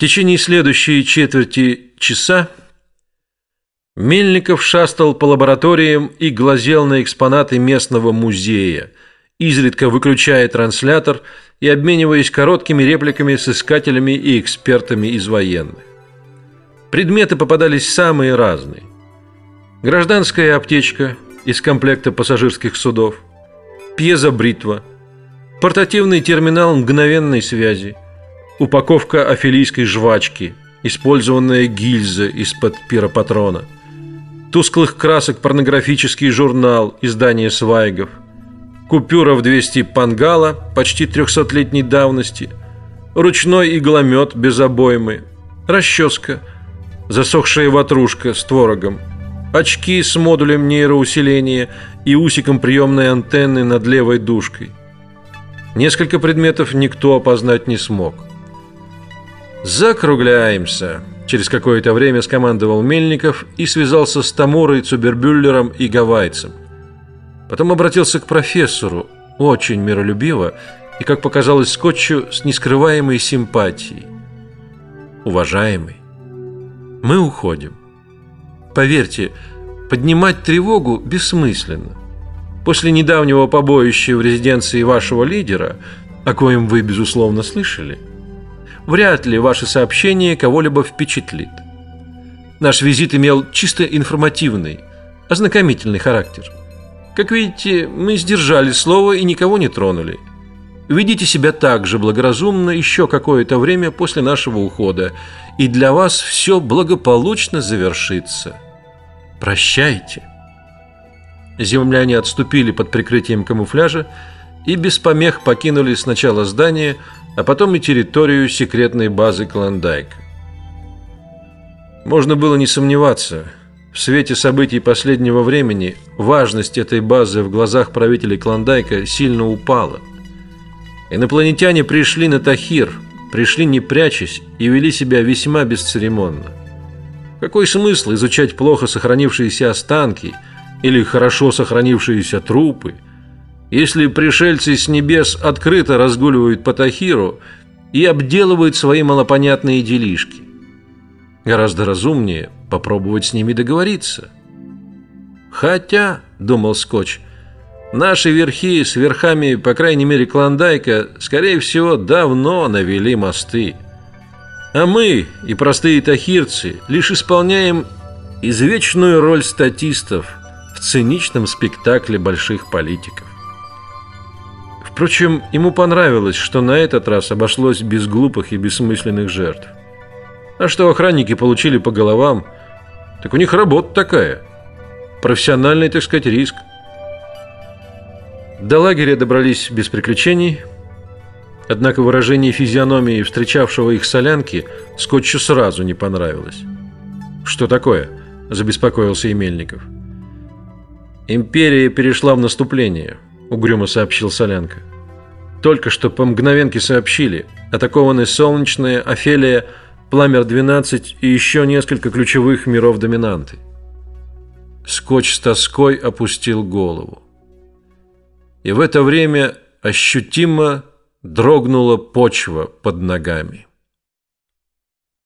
течение следующей четверти часа Мельников шастал по лабораториям и глазел на экспонаты местного музея, изредка выключая транслятор и обмениваясь короткими репликами с искателями и экспертами из военных. Предметы попадались самые разные. Гражданская аптечка из комплекта пассажирских судов, пьезобритва, портативный терминал мгновенной связи, упаковка афилийской жвачки, использованная гильза из-под пиропатрона, тусклых красок порнографический журнал издания Свайгов, купюра в 200 пангала почти трехсотлетней давности, ручной игломет без обоймы, расческа, засохшая ватрушка с творогом, очки с модулем нейроусиления и усиком приемной антенны над левой дужкой. Несколько предметов никто опознать не смог. Закругляемся. Через какое-то время скомандовал Мельников и связался с Тамурой, Цубербюллером и Гавайцем. Потом обратился к профессору, очень миролюбиво и, как показалось Скотчу, с нескрываемой симпатией. Уважаемый, мы уходим. Поверьте, поднимать тревогу бессмысленно. После недавнего побоища в резиденции вашего лидера, о коем вы безусловно слышали, вряд ли ваше сообщение кого-либо впечатлит. Наш визит имел чисто информативный, ознакомительный характер. Как видите, мы сдержали слово и никого не тронули. Ведите себя так же благоразумно еще какое-то время после нашего ухода, и для вас все благополучно завершится. Прощайте. Земляне отступили под прикрытием камуфляжа и без помех покинули сначала здание, а потом и территорию секретной базы Клондайка. Можно было не сомневаться, в свете событий последнего времени важность этой базы в глазах правителей Клондайка сильно упала. Инопланетяне пришли на Тахир, пришли не прячась и вели себя весьма бесцеремонно. Какой смысл изучать плохо сохранившиеся останки или хорошо сохранившиеся трупы? Если пришельцы с небес открыто разгуливают по Тахиру и обделывают свои малопонятные делишки, гораздо разумнее попробовать с ними договориться. Хотя, думал Скотч, наши верхи с верхами, по крайней мере, Клондайка, скорее всего, давно навели мосты. А мы и простые тахирцы лишь исполняем извечную роль статистов в циничном спектакле больших политиков. Впрочем, ему понравилось, что на этот раз обошлось без глупых и бессмысленных жертв. А что охранники получили по головам, так у них работа такая. Профессиональный, так сказать, риск. До лагеря добрались без приключений. Однако выражение физиономии встречавшего их солянки Скотчу сразу не понравилось. Что такое? забеспокоился Емельников. Империя перешла в наступление, угрюмо сообщил Солянка. Только что по мгновенке сообщили. Атакованы Солнечная, Офелия, Пламер-12 и еще несколько ключевых миров доминанты. Скотч с тоской опустил голову. И в это время ощутимо дрогнула почва под ногами.